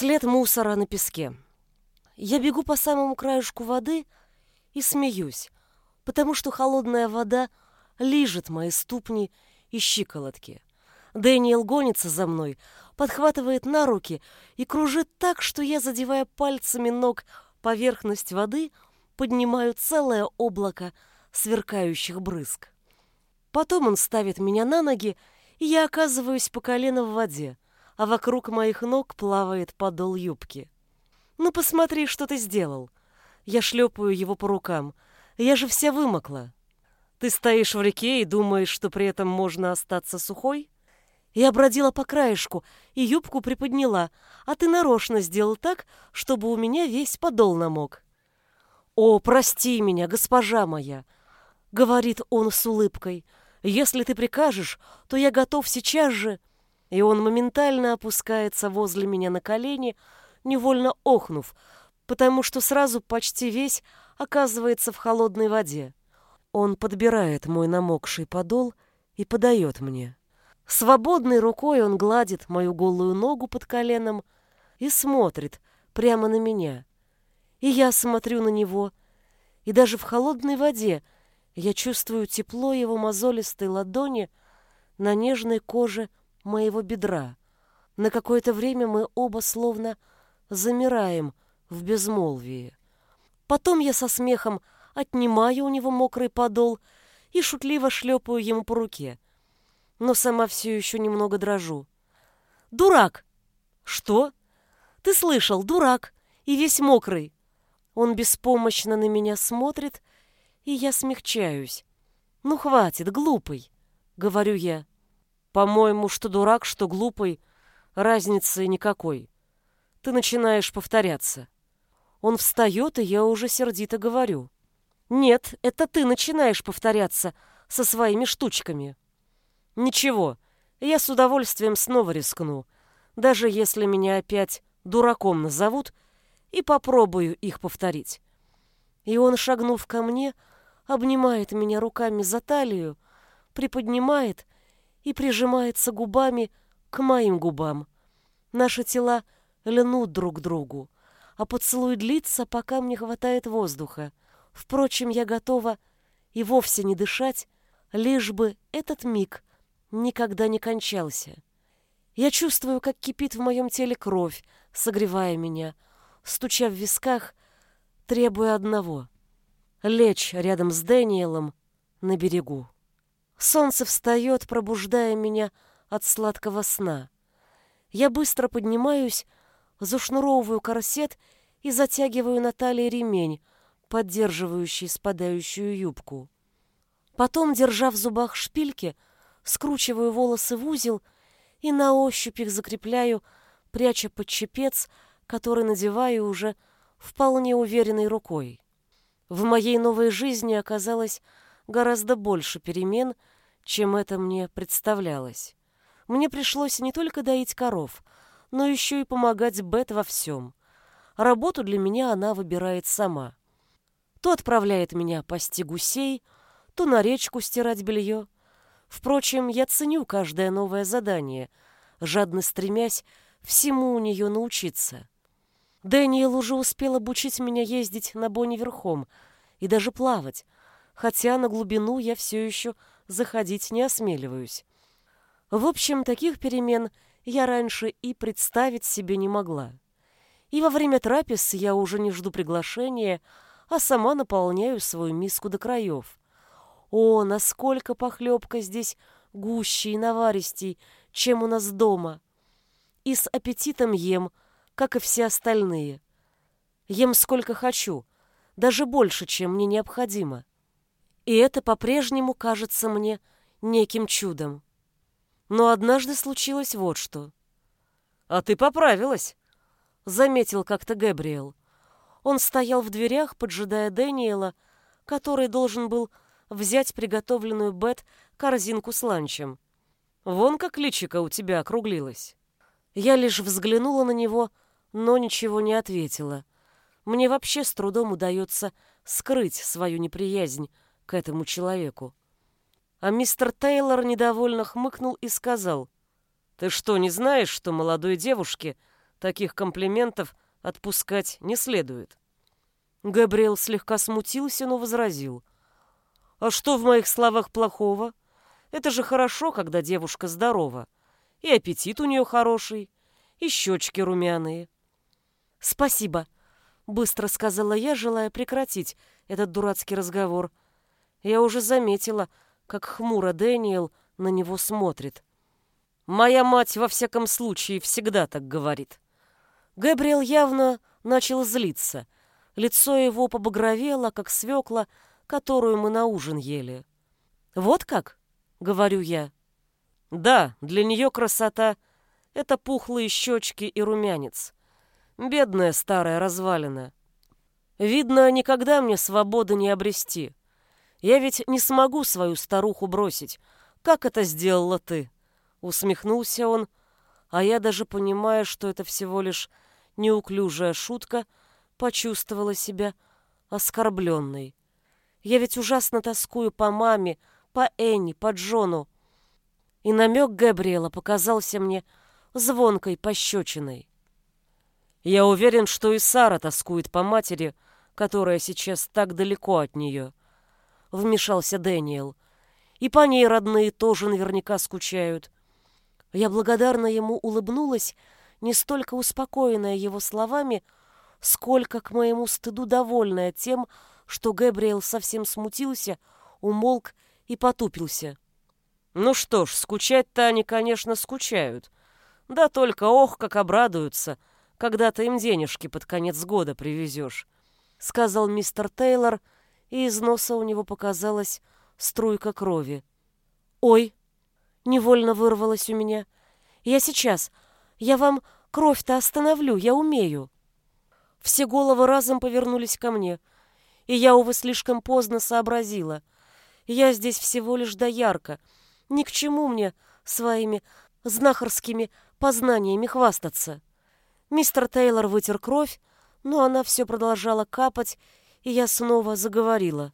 След мусора на песке. Я бегу по самому краешку воды и смеюсь, потому что холодная вода лижет мои ступни и щиколотки. Дэниел гонится за мной, подхватывает на руки и кружит так, что я, задевая пальцами ног поверхность воды, поднимаю целое облако сверкающих брызг. Потом он ставит меня на ноги, и я оказываюсь по колено в воде, а вокруг моих ног плавает подол юбки. «Ну посмотри, что ты сделал!» Я шлепаю его по рукам. «Я же вся вымокла!» «Ты стоишь в реке и думаешь, что при этом можно остаться сухой?» Я бродила по краешку и юбку приподняла, а ты нарочно сделал так, чтобы у меня весь подол намок. «О, прости меня, госпожа моя!» — говорит он с улыбкой. «Если ты прикажешь, то я готов сейчас же...» И он моментально опускается возле меня на колени, невольно охнув, потому что сразу почти весь оказывается в холодной воде. Он подбирает мой намокший подол и подает мне. Свободной рукой он гладит мою голую ногу под коленом и смотрит прямо на меня. И я смотрю на него, и даже в холодной воде я чувствую тепло его мозолистой ладони на нежной коже моего бедра. На какое-то время мы оба словно замираем в безмолвии. Потом я со смехом отнимаю у него мокрый подол и шутливо шлепаю ему по руке. Но сама все еще немного дрожу. «Дурак!» «Что?» «Ты слышал, дурак! И весь мокрый!» Он беспомощно на меня смотрит, и я смягчаюсь. «Ну, хватит, глупый!» — говорю я. «По-моему, что дурак, что глупый, разницы никакой ты начинаешь повторяться. Он встает, и я уже сердито говорю. Нет, это ты начинаешь повторяться со своими штучками. Ничего, я с удовольствием снова рискну, даже если меня опять дураком назовут, и попробую их повторить. И он, шагнув ко мне, обнимает меня руками за талию, приподнимает и прижимается губами к моим губам. Наши тела — льнут друг к другу, а поцелуй длится, пока мне хватает воздуха. Впрочем, я готова и вовсе не дышать, лишь бы этот миг никогда не кончался. Я чувствую, как кипит в моем теле кровь, согревая меня, стуча в висках, требуя одного — лечь рядом с Дэниелом на берегу. Солнце встает, пробуждая меня от сладкого сна. Я быстро поднимаюсь, зашнуровываю корсет и затягиваю на талии ремень, поддерживающий спадающую юбку. Потом, держа в зубах шпильки, скручиваю волосы в узел и на ощупь их закрепляю, пряча под чепец, который надеваю уже вполне уверенной рукой. В моей новой жизни оказалось гораздо больше перемен, чем это мне представлялось. Мне пришлось не только доить коров — но еще и помогать Бет во всем. Работу для меня она выбирает сама. То отправляет меня пасти гусей, то на речку стирать белье. Впрочем, я ценю каждое новое задание, жадно стремясь всему у нее научиться. Дэниел уже успел обучить меня ездить на боне верхом и даже плавать, хотя на глубину я все еще заходить не осмеливаюсь. В общем, таких перемен – я раньше и представить себе не могла. И во время трапез я уже не жду приглашения, а сама наполняю свою миску до краев. О, насколько похлебка здесь гуще и наваристей, чем у нас дома. И с аппетитом ем, как и все остальные. Ем сколько хочу, даже больше, чем мне необходимо. И это по-прежнему кажется мне неким чудом. Но однажды случилось вот что. «А ты поправилась», — заметил как-то Гэбриэл. Он стоял в дверях, поджидая Дэниела, который должен был взять приготовленную Бет корзинку с ланчем. «Вон как личико у тебя округлилось». Я лишь взглянула на него, но ничего не ответила. Мне вообще с трудом удается скрыть свою неприязнь к этому человеку. А мистер Тейлор недовольно хмыкнул и сказал, «Ты что, не знаешь, что молодой девушке Таких комплиментов отпускать не следует. Габриэл слегка смутился, но возразил. «А что в моих словах плохого? Это же хорошо, когда девушка здорова. И аппетит у нее хороший, и щечки румяные». «Спасибо», — быстро сказала я, желая прекратить этот дурацкий разговор. Я уже заметила, как хмуро Дэниел на него смотрит. «Моя мать, во всяком случае, всегда так говорит». Габриэл явно начал злиться — Лицо его побагровело, как свекла, которую мы на ужин ели. «Вот как?» — говорю я. «Да, для нее красота — это пухлые щечки и румянец. Бедная старая развалина. Видно, никогда мне свободы не обрести. Я ведь не смогу свою старуху бросить. Как это сделала ты?» Усмехнулся он, а я даже понимая, что это всего лишь неуклюжая шутка — почувствовала себя оскорбленной. Я ведь ужасно тоскую по маме, по Энни, по Джону. И намек Габриэла показался мне звонкой пощечиной. Я уверен, что и Сара тоскует по матери, которая сейчас так далеко от нее. Вмешался Дэниел. И по ней родные тоже наверняка скучают. Я благодарно ему улыбнулась, не столько успокоенная его словами, сколько к моему стыду довольная тем, что Гэбриэл совсем смутился, умолк и потупился. Ну что ж, скучать-то они, конечно, скучают. Да только ох, как обрадуются, когда ты им денежки под конец года привезешь, сказал мистер Тейлор, и из носа у него показалась струйка крови. Ой, невольно вырвалось у меня. Я сейчас. Я вам кровь-то остановлю, я умею. Все головы разом повернулись ко мне, и я, увы, слишком поздно сообразила. Я здесь всего лишь доярка. Ни к чему мне своими знахарскими познаниями хвастаться. Мистер Тейлор вытер кровь, но она все продолжала капать, и я снова заговорила.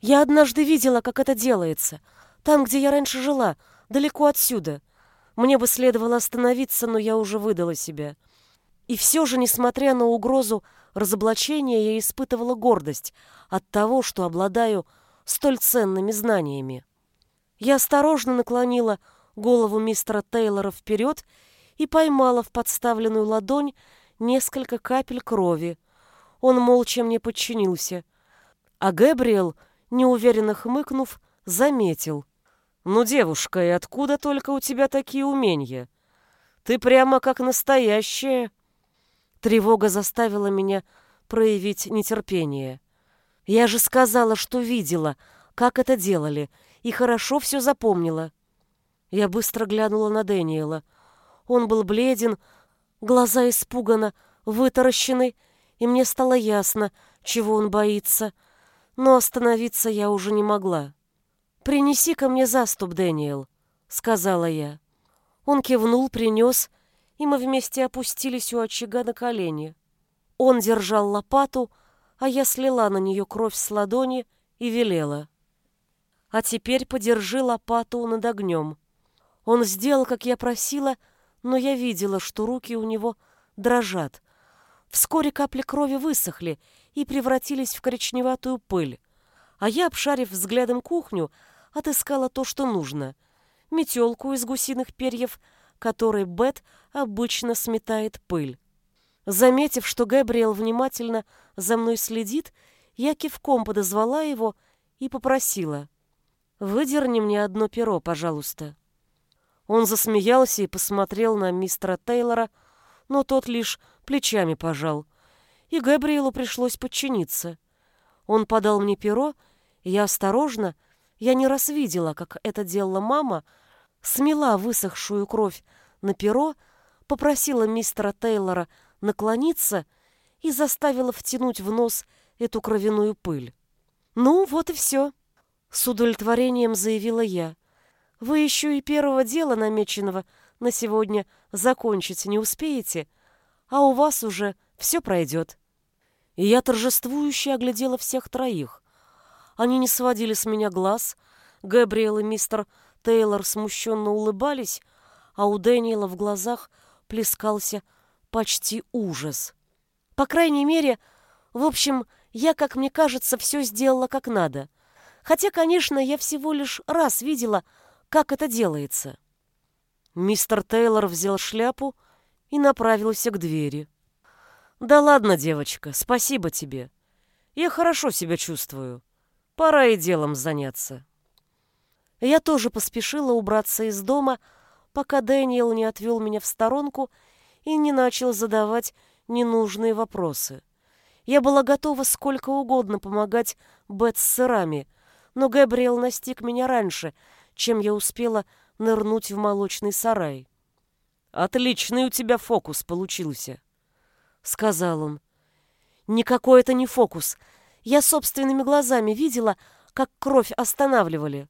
Я однажды видела, как это делается. Там, где я раньше жила, далеко отсюда. Мне бы следовало остановиться, но я уже выдала себя. И все же, несмотря на угрозу разоблачения, я испытывала гордость от того, что обладаю столь ценными знаниями. Я осторожно наклонила голову мистера Тейлора вперед и поймала в подставленную ладонь несколько капель крови. Он молча мне подчинился. А Гэбриэл, неуверенно хмыкнув, заметил. «Ну, девушка, и откуда только у тебя такие умения? Ты прямо как настоящая...» Тревога заставила меня проявить нетерпение. Я же сказала, что видела, как это делали, и хорошо все запомнила. Я быстро глянула на Дэниела. Он был бледен, глаза испуганно вытаращены, и мне стало ясно, чего он боится, но остановиться я уже не могла. «Принеси ко мне заступ, Дэниел», — сказала я. Он кивнул, принес, и мы вместе опустились у очага на колени. Он держал лопату, а я слила на нее кровь с ладони и велела. «А теперь подержи лопату над огнем». Он сделал, как я просила, но я видела, что руки у него дрожат. Вскоре капли крови высохли и превратились в коричневатую пыль, а я, обшарив взглядом кухню, отыскала то, что нужно. Метелку из гусиных перьев — которой Бет обычно сметает пыль. Заметив, что Габриэл внимательно за мной следит, я кивком подозвала его и попросила. «Выдерни мне одно перо, пожалуйста». Он засмеялся и посмотрел на мистера Тейлора, но тот лишь плечами пожал. И Габриэлу пришлось подчиниться. Он подал мне перо, и я осторожно, я не раз видела, как это делала мама, смела высохшую кровь на перо, попросила мистера Тейлора наклониться и заставила втянуть в нос эту кровяную пыль. «Ну, вот и все», — с удовлетворением заявила я. «Вы еще и первого дела намеченного на сегодня закончить не успеете, а у вас уже все пройдет». И я торжествующе оглядела всех троих. Они не сводили с меня глаз, Габриэл и мистер Тейлор смущенно улыбались, а у Дэниела в глазах плескался почти ужас. По крайней мере, в общем, я, как мне кажется, все сделала как надо. Хотя, конечно, я всего лишь раз видела, как это делается. Мистер Тейлор взял шляпу и направился к двери. «Да ладно, девочка, спасибо тебе. Я хорошо себя чувствую. Пора и делом заняться». Я тоже поспешила убраться из дома, пока Дэниел не отвел меня в сторонку и не начал задавать ненужные вопросы. Я была готова сколько угодно помогать Бет с сырами, но Габриэл настиг меня раньше, чем я успела нырнуть в молочный сарай. «Отличный у тебя фокус получился», — сказал он. «Никакой это не фокус. Я собственными глазами видела, как кровь останавливали».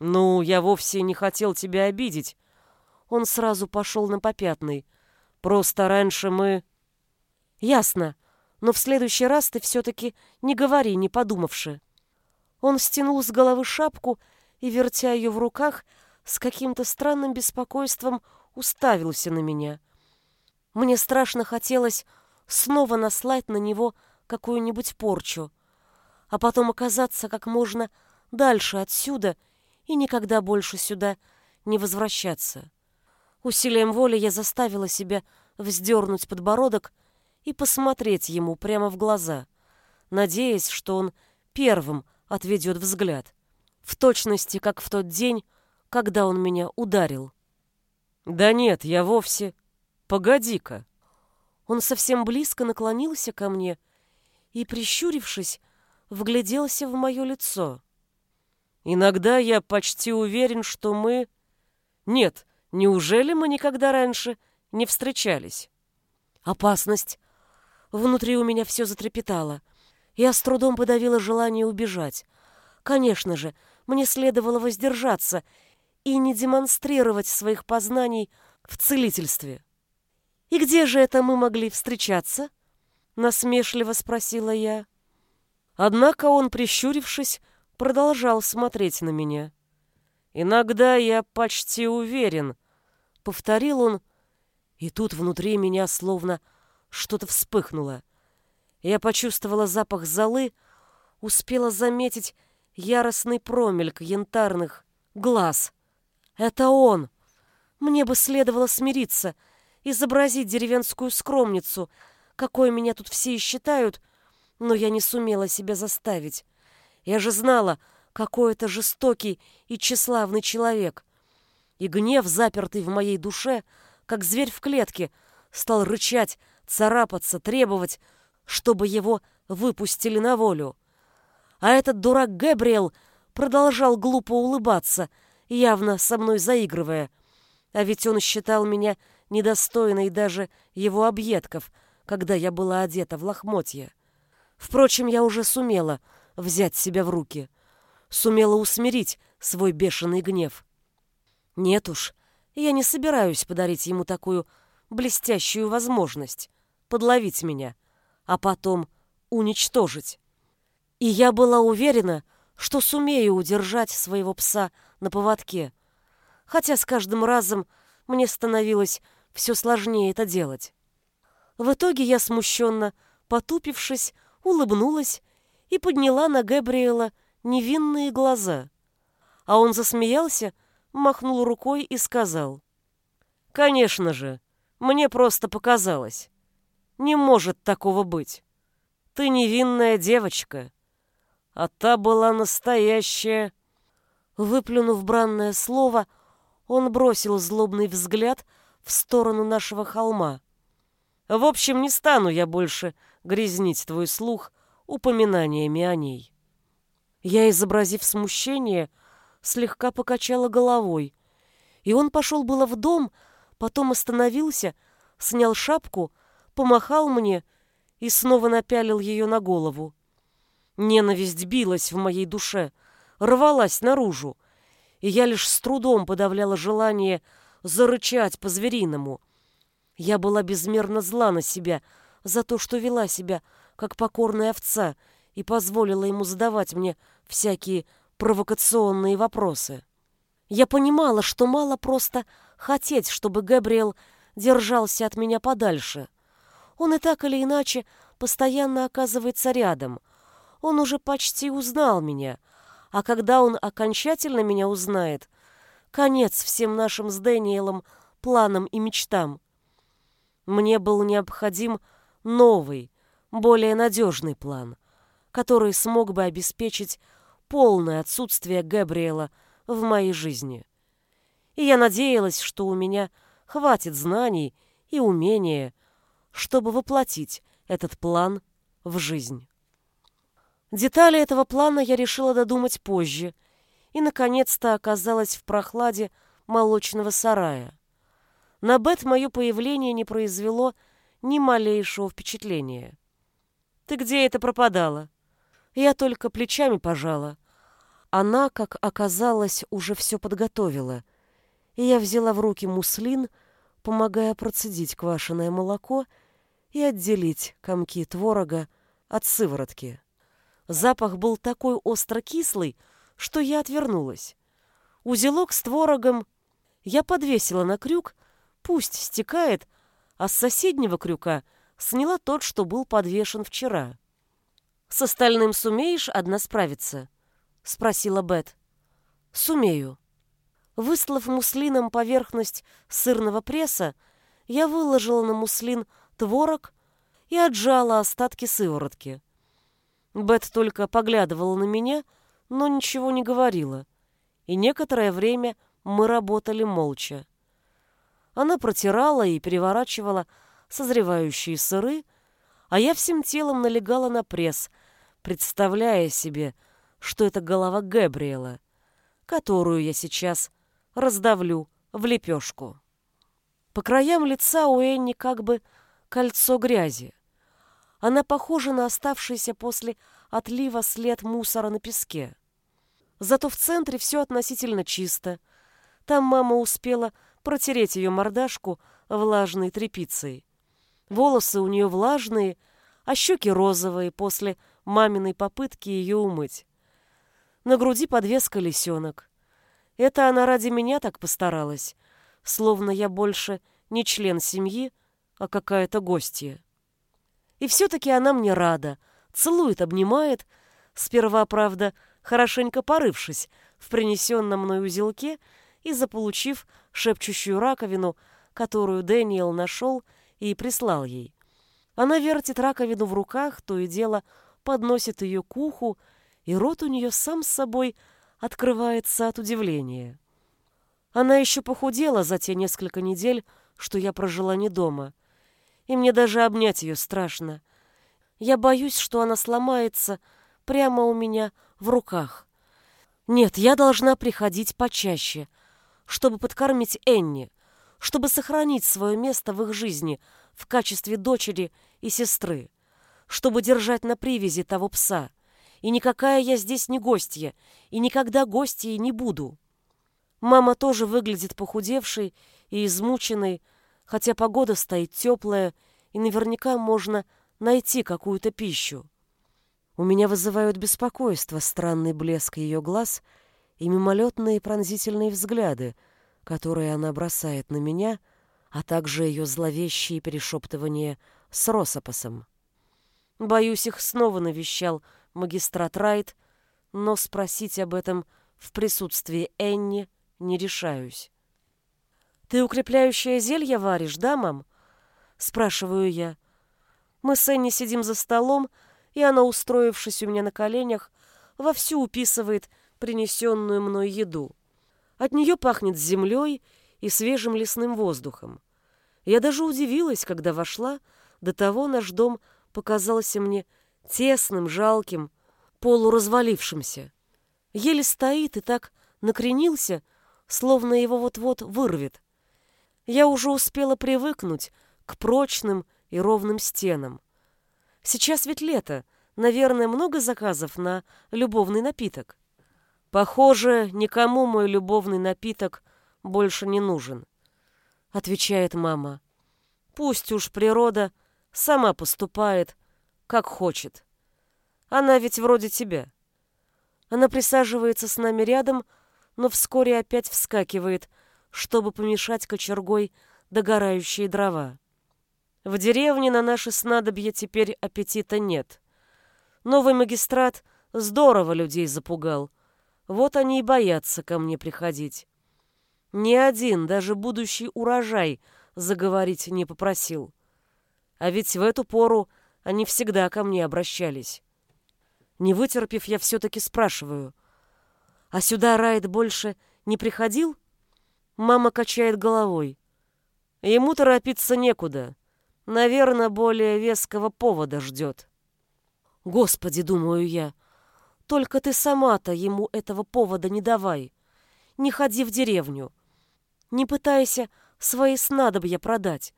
«Ну, я вовсе не хотел тебя обидеть». Он сразу пошел на попятный. «Просто раньше мы...» «Ясно, но в следующий раз ты все-таки не говори, не подумавши». Он стянул с головы шапку и, вертя ее в руках, с каким-то странным беспокойством уставился на меня. Мне страшно хотелось снова наслать на него какую-нибудь порчу, а потом оказаться как можно дальше отсюда и никогда больше сюда не возвращаться. Усилием воли я заставила себя вздернуть подбородок и посмотреть ему прямо в глаза, надеясь, что он первым отведет взгляд, в точности, как в тот день, когда он меня ударил. «Да нет, я вовсе...» «Погоди-ка!» Он совсем близко наклонился ко мне и, прищурившись, вгляделся в мое лицо. «Иногда я почти уверен, что мы...» «Нет, неужели мы никогда раньше не встречались?» «Опасность!» Внутри у меня все затрепетало. Я с трудом подавила желание убежать. Конечно же, мне следовало воздержаться и не демонстрировать своих познаний в целительстве. «И где же это мы могли встречаться?» — насмешливо спросила я. Однако он, прищурившись, продолжал смотреть на меня. «Иногда я почти уверен», — повторил он, и тут внутри меня словно что-то вспыхнуло. Я почувствовала запах золы, успела заметить яростный промельк янтарных глаз. «Это он!» Мне бы следовало смириться — изобразить деревенскую скромницу, какой меня тут все и считают, но я не сумела себя заставить. Я же знала, какой это жестокий и тщеславный человек. И гнев, запертый в моей душе, как зверь в клетке, стал рычать, царапаться, требовать, чтобы его выпустили на волю. А этот дурак Гэбриэл продолжал глупо улыбаться, явно со мной заигрывая. А ведь он считал меня недостойной даже его объедков, когда я была одета в лохмотья. Впрочем, я уже сумела взять себя в руки, сумела усмирить свой бешеный гнев. Нет уж, я не собираюсь подарить ему такую блестящую возможность подловить меня, а потом уничтожить. И я была уверена, что сумею удержать своего пса на поводке, хотя с каждым разом мне становилось все сложнее это делать. В итоге я смущенно, потупившись, улыбнулась и подняла на Габриэла невинные глаза. А он засмеялся, махнул рукой и сказал. «Конечно же, мне просто показалось. Не может такого быть. Ты невинная девочка, а та была настоящая...» Выплюнув бранное слово, он бросил злобный взгляд в сторону нашего холма. В общем, не стану я больше грязнить твой слух упоминаниями о ней. Я, изобразив смущение, слегка покачала головой, и он пошел было в дом, потом остановился, снял шапку, помахал мне и снова напялил ее на голову. Ненависть билась в моей душе, рвалась наружу, и я лишь с трудом подавляла желание зарычать по-звериному. Я была безмерно зла на себя за то, что вела себя как покорная овца и позволила ему задавать мне всякие провокационные вопросы. Я понимала, что мало просто хотеть, чтобы Габриэл держался от меня подальше. Он и так или иначе постоянно оказывается рядом. Он уже почти узнал меня, а когда он окончательно меня узнает, конец всем нашим с Дэниелом планам и мечтам. Мне был необходим новый, более надежный план, который смог бы обеспечить полное отсутствие Габриэла в моей жизни. И я надеялась, что у меня хватит знаний и умения, чтобы воплотить этот план в жизнь. Детали этого плана я решила додумать позже и, наконец-то, оказалась в прохладе молочного сарая. На Бет мое появление не произвело ни малейшего впечатления. «Ты где это пропадала?» Я только плечами пожала. Она, как оказалось, уже все подготовила, и я взяла в руки муслин, помогая процедить квашеное молоко и отделить комки творога от сыворотки. Запах был такой остро-кислый, что я отвернулась. Узелок с творогом я подвесила на крюк, пусть стекает, а с соседнего крюка сняла тот, что был подвешен вчера. «С остальным сумеешь одна справиться?» — спросила Бет. «Сумею». Выслав муслином поверхность сырного пресса, я выложила на муслин творог и отжала остатки сыворотки. Бет только поглядывала на меня, но ничего не говорила, и некоторое время мы работали молча. Она протирала и переворачивала созревающие сыры, а я всем телом налегала на пресс, представляя себе, что это голова Габриэла, которую я сейчас раздавлю в лепешку. По краям лица у Энни как бы кольцо грязи. Она похожа на оставшийся после отлива след мусора на песке. Зато в центре все относительно чисто. Там мама успела протереть ее мордашку влажной тряпицей. Волосы у нее влажные, а щеки розовые после маминой попытки ее умыть. На груди подвеска лисенок. Это она ради меня так постаралась, словно я больше не член семьи, а какая-то гостья. И все-таки она мне рада, целует, обнимает, сперва, правда, хорошенько порывшись в принесенном мной узелке и заполучив шепчущую раковину, которую Дэниел нашел и прислал ей. Она вертит раковину в руках, то и дело подносит ее к уху, и рот у нее сам с собой открывается от удивления. Она еще похудела за те несколько недель, что я прожила не дома. И мне даже обнять ее страшно. Я боюсь, что она сломается прямо у меня в руках. Нет, я должна приходить почаще, чтобы подкормить Энни, чтобы сохранить свое место в их жизни в качестве дочери и сестры, чтобы держать на привязи того пса. И никакая я здесь не гостья, и никогда гостьей не буду. Мама тоже выглядит похудевшей и измученной, хотя погода стоит теплая, и наверняка можно найти какую-то пищу. У меня вызывают беспокойство странный блеск ее глаз и мимолетные пронзительные взгляды, которые она бросает на меня, а также ее зловещие перешептывания с Росопосом. Боюсь, их снова навещал магистрат Райт, но спросить об этом в присутствии Энни не решаюсь. «Ты укрепляющее зелье варишь, да, мам?» — спрашиваю я. Мы с Энни сидим за столом, и она, устроившись у меня на коленях, вовсю уписывает принесенную мной еду. От нее пахнет землей и свежим лесным воздухом. Я даже удивилась, когда вошла, до того наш дом показался мне тесным, жалким, полуразвалившимся. Еле стоит и так накренился, словно его вот-вот вырвет. Я уже успела привыкнуть к прочным и ровным стенам. Сейчас ведь лето, наверное, много заказов на любовный напиток. Похоже, никому мой любовный напиток больше не нужен, отвечает мама. Пусть уж природа сама поступает, как хочет. Она ведь вроде тебя. Она присаживается с нами рядом, но вскоре опять вскакивает, чтобы помешать кочергой догорающие дрова. В деревне на наши снадобья теперь аппетита нет. Новый магистрат здорово людей запугал. Вот они и боятся ко мне приходить. Ни один, даже будущий урожай, заговорить не попросил. А ведь в эту пору они всегда ко мне обращались. Не вытерпев, я все-таки спрашиваю. А сюда Райт больше не приходил? Мама качает головой. Ему торопиться некуда. Наверное, более веского повода ждет. Господи, думаю я, только ты сама-то ему этого повода не давай. Не ходи в деревню. Не пытайся свои снадобья продать.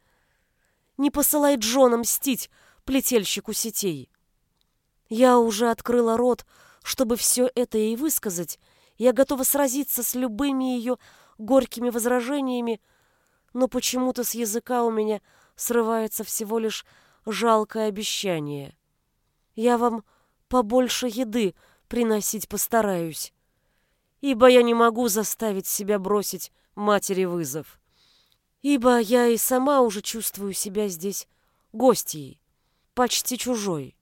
Не посылай Джона мстить плетельщику сетей. Я уже открыла рот, чтобы все это ей высказать. Я готова сразиться с любыми ее горькими возражениями, но почему-то с языка у меня срывается всего лишь жалкое обещание. Я вам побольше еды приносить постараюсь, ибо я не могу заставить себя бросить матери вызов, ибо я и сама уже чувствую себя здесь гостьей, почти чужой,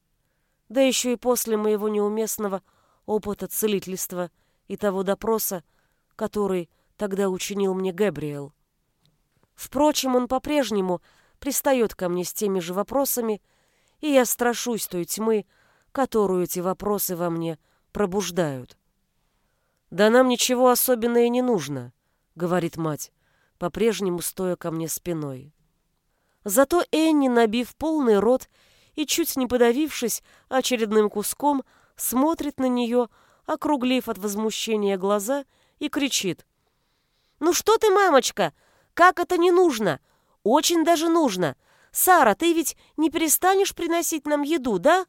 да еще и после моего неуместного опыта целительства и того допроса, который тогда учинил мне Габриэл. Впрочем, он по-прежнему пристает ко мне с теми же вопросами, и я страшусь той тьмы, которую эти вопросы во мне пробуждают. «Да нам ничего особенного и не нужно», — говорит мать, по-прежнему стоя ко мне спиной. Зато Энни, набив полный рот и чуть не подавившись очередным куском, смотрит на нее, округлив от возмущения глаза, и кричит. «Ну что ты, мамочка, как это не нужно? Очень даже нужно. Сара, ты ведь не перестанешь приносить нам еду, да?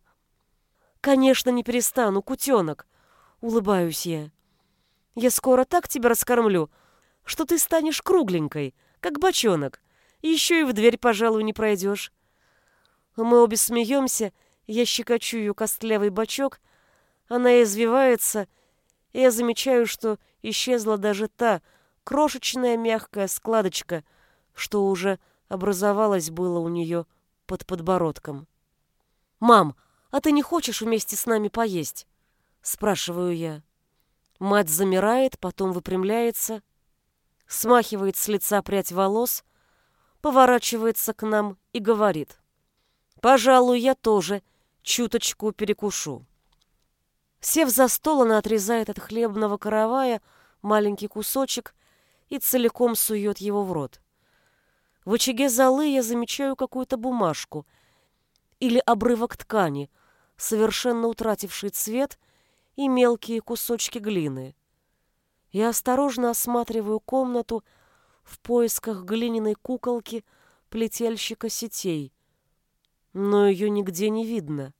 Конечно, не перестану, кутенок. Улыбаюсь я. Я скоро так тебя раскормлю, что ты станешь кругленькой, как бочонок. Еще и в дверь, пожалуй, не пройдешь. Мы обе смеемся, я щекочу ее костлявый бочок, она извивается, и я замечаю, что исчезла даже та, крошечная мягкая складочка, что уже образовалась было у нее под подбородком. «Мам, а ты не хочешь вместе с нами поесть?» — спрашиваю я. Мать замирает, потом выпрямляется, смахивает с лица прядь волос, поворачивается к нам и говорит. «Пожалуй, я тоже чуточку перекушу». Сев за стол, она отрезает от хлебного каравая маленький кусочек и целиком сует его в рот. В очаге золы я замечаю какую-то бумажку или обрывок ткани, совершенно утративший цвет, и мелкие кусочки глины. Я осторожно осматриваю комнату в поисках глиняной куколки плетельщика сетей, но ее нигде не видно.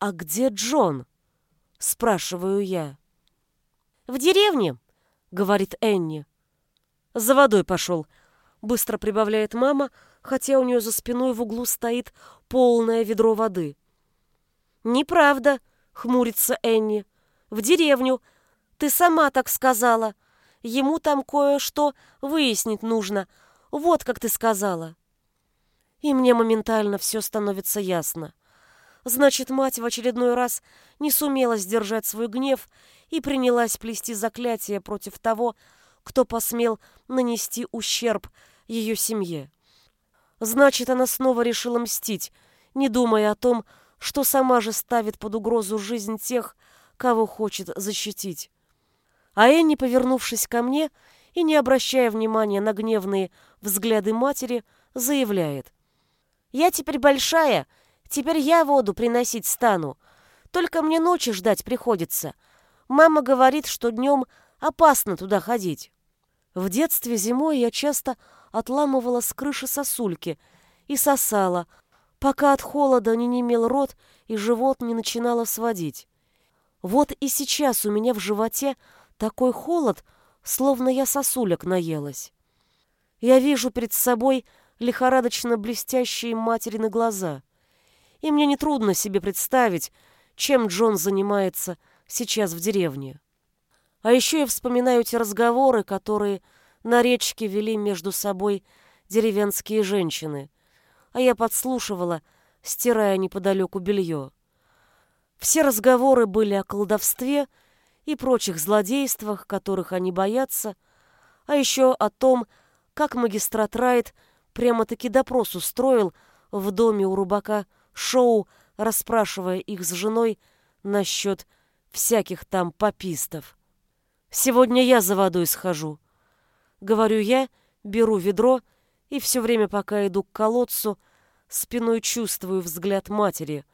«А где Джон?» — спрашиваю я. «В деревне», — говорит Энни. За водой пошел. Быстро прибавляет мама, хотя у нее за спиной в углу стоит полное ведро воды. «Неправда», — хмурится Энни. «В деревню. Ты сама так сказала. Ему там кое-что выяснить нужно. Вот как ты сказала». И мне моментально все становится ясно. Значит, мать в очередной раз не сумела сдержать свой гнев и принялась плести заклятие против того, кто посмел нанести ущерб ее семье. Значит, она снова решила мстить, не думая о том, что сама же ставит под угрозу жизнь тех, кого хочет защитить. А Энни, повернувшись ко мне и не обращая внимания на гневные взгляды матери, заявляет. «Я теперь большая, теперь я воду приносить стану. Только мне ночи ждать приходится. Мама говорит, что днем опасно туда ходить». В детстве зимой я часто отламывала с крыши сосульки и сосала, пока от холода не немел рот и живот не начинало сводить. Вот и сейчас у меня в животе такой холод, словно я сосулек наелась. Я вижу перед собой лихорадочно блестящие материны глаза, и мне нетрудно себе представить, чем Джон занимается сейчас в деревне. А еще я вспоминаю те разговоры, которые на речке вели между собой деревенские женщины, а я подслушивала, стирая неподалеку белье. Все разговоры были о колдовстве и прочих злодействах, которых они боятся, а еще о том, как магистрат Райт прямо-таки допрос устроил в доме у рубака шоу, расспрашивая их с женой насчет всяких там попистов. «Сегодня я за водой схожу», — говорю я, беру ведро и все время, пока иду к колодцу, спиной чувствую взгляд матери,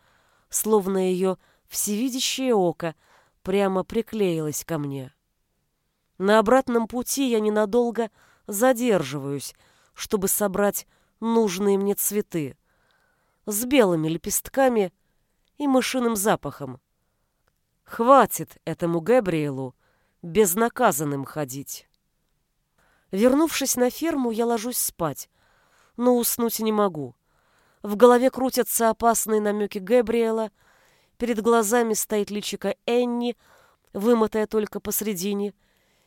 словно ее всевидящее око прямо приклеилось ко мне. На обратном пути я ненадолго задерживаюсь, чтобы собрать нужные мне цветы с белыми лепестками и мышиным запахом. Хватит этому Габриэлу безнаказанным ходить. Вернувшись на ферму, я ложусь спать, но уснуть не могу. В голове крутятся опасные намеки Габриэла, перед глазами стоит личико Энни, вымытая только посредине,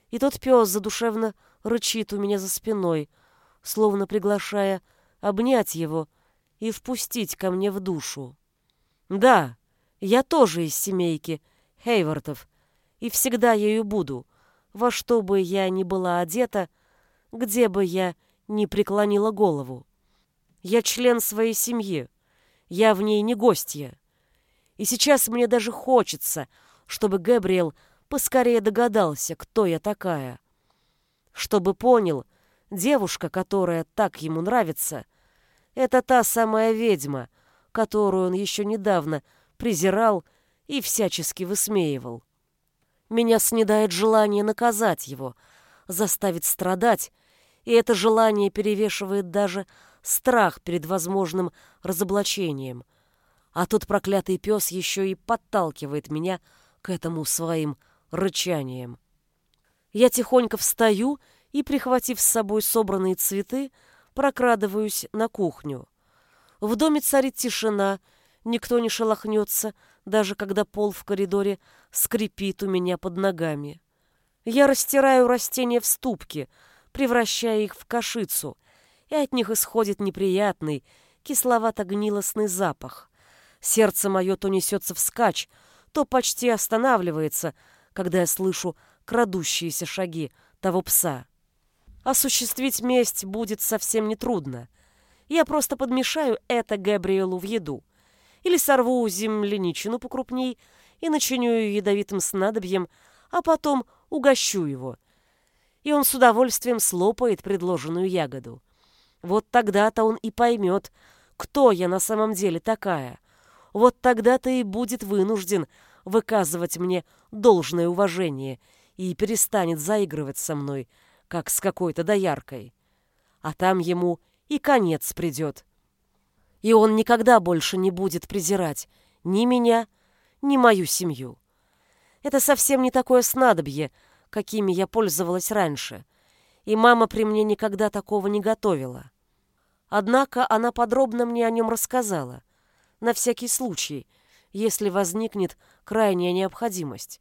и тот пес задушевно рычит у меня за спиной, словно приглашая обнять его и впустить ко мне в душу. Да, я тоже из семейки Хейвартов, и всегда ею буду, во что бы я ни была одета, где бы я ни преклонила голову. Я член своей семьи, я в ней не гостья. И сейчас мне даже хочется, чтобы Габриэл поскорее догадался, кто я такая. Чтобы понял, девушка, которая так ему нравится, это та самая ведьма, которую он еще недавно презирал и всячески высмеивал. Меня снедает желание наказать его, заставить страдать, и это желание перевешивает даже страх перед возможным разоблачением. А тот проклятый пес еще и подталкивает меня к этому своим рычанием. Я тихонько встаю и, прихватив с собой собранные цветы, прокрадываюсь на кухню. В доме царит тишина, никто не шелохнется, даже когда пол в коридоре скрипит у меня под ногами. Я растираю растения в ступке, превращая их в кашицу, и от них исходит неприятный, кисловато-гнилостный запах. Сердце мое то несется вскачь, то почти останавливается, когда я слышу крадущиеся шаги того пса. Осуществить месть будет совсем нетрудно. Я просто подмешаю это Габриэлу в еду. Или сорву земляничину покрупней и начиню ядовитым снадобьем, а потом угощу его. И он с удовольствием слопает предложенную ягоду. Вот тогда-то он и поймет, кто я на самом деле такая. Вот тогда-то и будет вынужден выказывать мне должное уважение и перестанет заигрывать со мной, как с какой-то дояркой. А там ему и конец придет. И он никогда больше не будет презирать ни меня, ни мою семью. Это совсем не такое снадобье, какими я пользовалась раньше, и мама при мне никогда такого не готовила. Однако она подробно мне о нем рассказала, на всякий случай, если возникнет крайняя необходимость,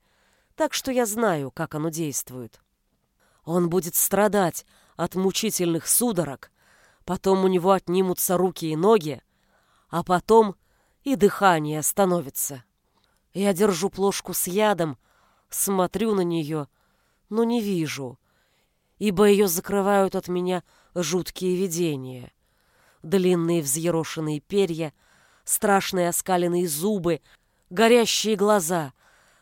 так что я знаю, как оно действует. Он будет страдать от мучительных судорог, потом у него отнимутся руки и ноги, а потом и дыхание остановится. Я держу плошку с ядом, смотрю на нее, но не вижу, ибо ее закрывают от меня жуткие видения. Длинные взъерошенные перья, страшные оскаленные зубы, горящие глаза,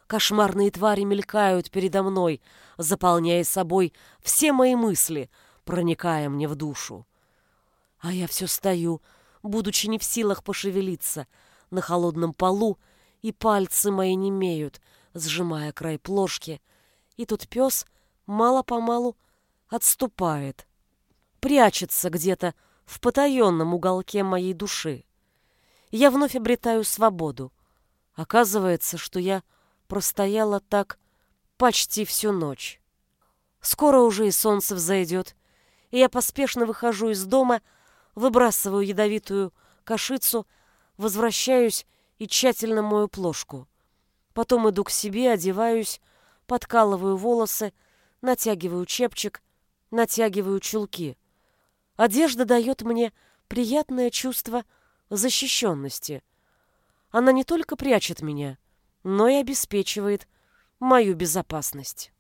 Кошмарные твари мелькают передо мной, заполняя собой все мои мысли, проникая мне в душу. А я все стою, будучи не в силах пошевелиться, на холодном полу, и пальцы мои немеют, сжимая край плошки, и тут пес мало-помалу отступает, прячется где-то в потаенном уголке моей души. Я вновь обретаю свободу. Оказывается, что я простояла так почти всю ночь. Скоро уже и солнце взойдет, и я поспешно выхожу из дома, выбрасываю ядовитую кашицу, возвращаюсь и тщательно мою плошку. Потом иду к себе, одеваюсь, подкалываю волосы, натягиваю чепчик, натягиваю чулки. Одежда дает мне приятное чувство защищенности. Она не только прячет меня, но и обеспечивает мою безопасность.